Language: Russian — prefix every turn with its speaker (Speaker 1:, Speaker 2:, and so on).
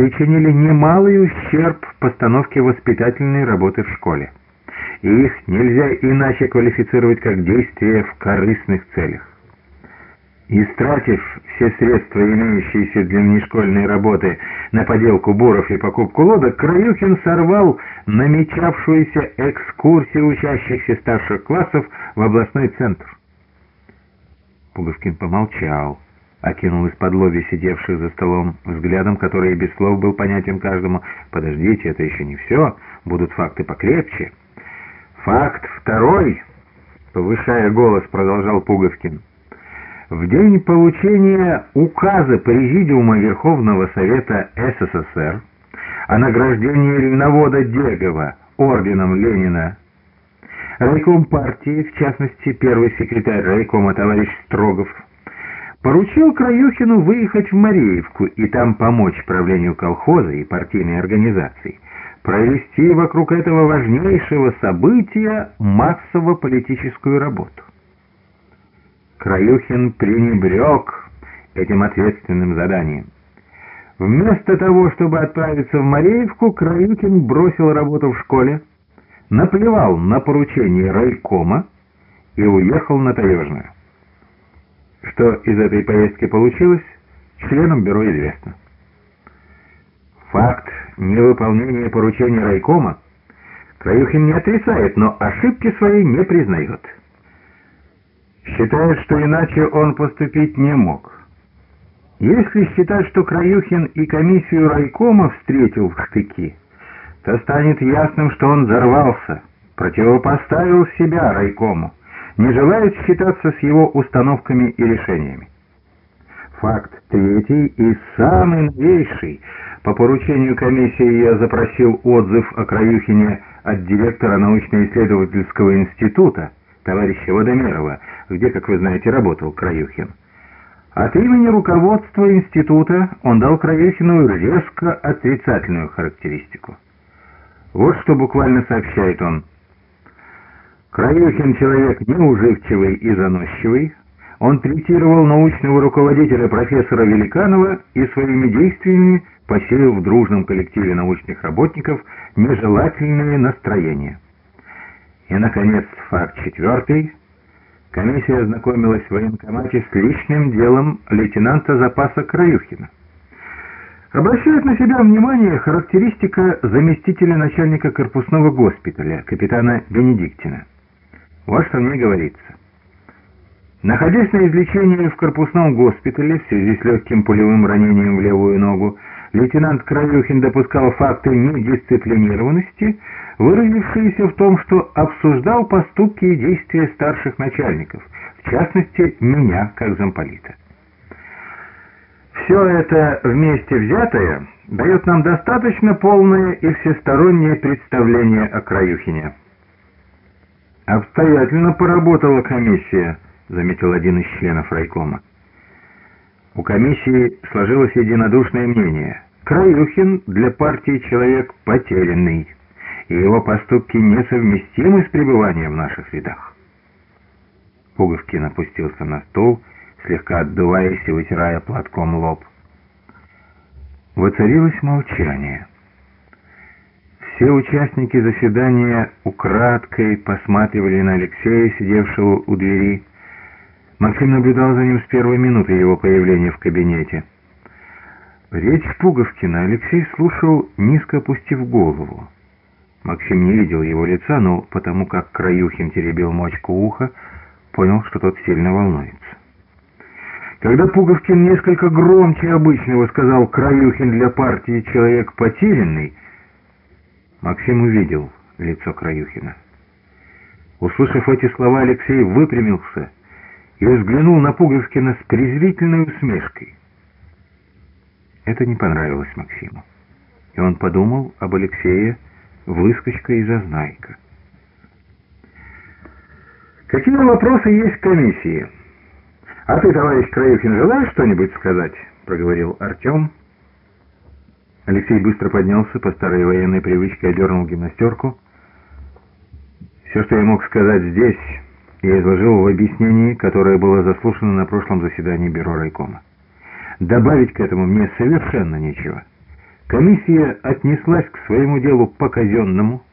Speaker 1: причинили немалый ущерб постановке воспитательной работы в школе. И их нельзя иначе квалифицировать как действия в корыстных целях. Истратив все средства, имеющиеся для внешкольной работы, на поделку буров и покупку лодок, Краюхин сорвал намечавшуюся экскурсию учащихся старших классов в областной центр. Пуговкин помолчал, окинул из-под лоби сидевших за столом взглядом, который без слов был понятен каждому. «Подождите, это еще не все, будут факты покрепче». «Факт второй», — повышая голос, продолжал Пуговкин, — в день получения указа Президиума Верховного Совета СССР о награждении Леновода Дегова орденом Ленина райком партии, в частности первый секретарь райкома товарищ Строгов, поручил Краюхину выехать в Мареевку и там помочь правлению колхоза и партийной организации, провести вокруг этого важнейшего события массово-политическую работу. Краюхин пренебрег этим ответственным заданием. Вместо того, чтобы отправиться в Мареевку, Краюхин бросил работу в школе, наплевал на поручение райкома и уехал на Таежную. Что из этой поездки получилось, членам бюро известно. Факт невыполнения поручения райкома Краюхин не отрицает, но ошибки свои не признает считает, что иначе он поступить не мог. Если считать, что Краюхин и комиссию райкома встретил в штыки, то станет ясным, что он взорвался, противопоставил себя райкому, не желает считаться с его установками и решениями. Факт третий и самый новейший. По поручению комиссии я запросил отзыв о Краюхине от директора научно-исследовательского института, товарища Водомерова, где, как вы знаете, работал Краюхин. От имени руководства института он дал Краюхину резко отрицательную характеристику. Вот что буквально сообщает он. Краюхин человек неуживчивый и заносчивый. Он третировал научного руководителя профессора Великанова и своими действиями посеял в дружном коллективе научных работников нежелательные настроения. И, наконец, факт четвертый. Комиссия ознакомилась в военкомате с личным делом лейтенанта запаса Краюхина. Обращает на себя внимание характеристика заместителя начальника корпусного госпиталя, капитана Бенедиктина. Вот что мне говорится. Находясь на излечении в корпусном госпитале в связи с легким пулевым ранением в левую ногу, лейтенант Краюхин допускал факты недисциплинированности, выразившиеся в том, что обсуждал поступки и действия старших начальников, в частности, меня, как замполита. Все это вместе взятое дает нам достаточно полное и всестороннее представление о Краюхине. «Обстоятельно поработала комиссия», — заметил один из членов райкома. У комиссии сложилось единодушное мнение. Краюхин для партии человек потерянный и его поступки несовместимы с пребыванием в наших рядах. Пуговкин опустился на стул, слегка отдуваясь и вытирая платком лоб. Воцарилось молчание. Все участники заседания украдкой посматривали на Алексея, сидевшего у двери. Максим наблюдал за ним с первой минуты его появления в кабинете. Речь Пуговкина Алексей слушал, низко опустив голову. Максим не видел его лица, но потому как Краюхин теребил мочку уха, понял, что тот сильно волнуется. Когда Пуговкин несколько громче обычного сказал «Краюхин для партии человек потерянный», Максим увидел лицо Краюхина. Услышав эти слова, Алексей выпрямился и взглянул на Пуговкина с презрительной усмешкой. Это не понравилось Максиму, и он подумал об Алексее, выскочка и зазнайка. Какие вопросы есть в комиссии? А ты, товарищ Краюхин, желаешь что-нибудь сказать? Проговорил Артем. Алексей быстро поднялся, по старой военной привычке одернул гимнастерку. Все, что я мог сказать здесь, я изложил в объяснении, которое было заслушано на прошлом заседании бюро райкома. Добавить к этому мне совершенно нечего. Комиссия отнеслась к своему делу по-казенному,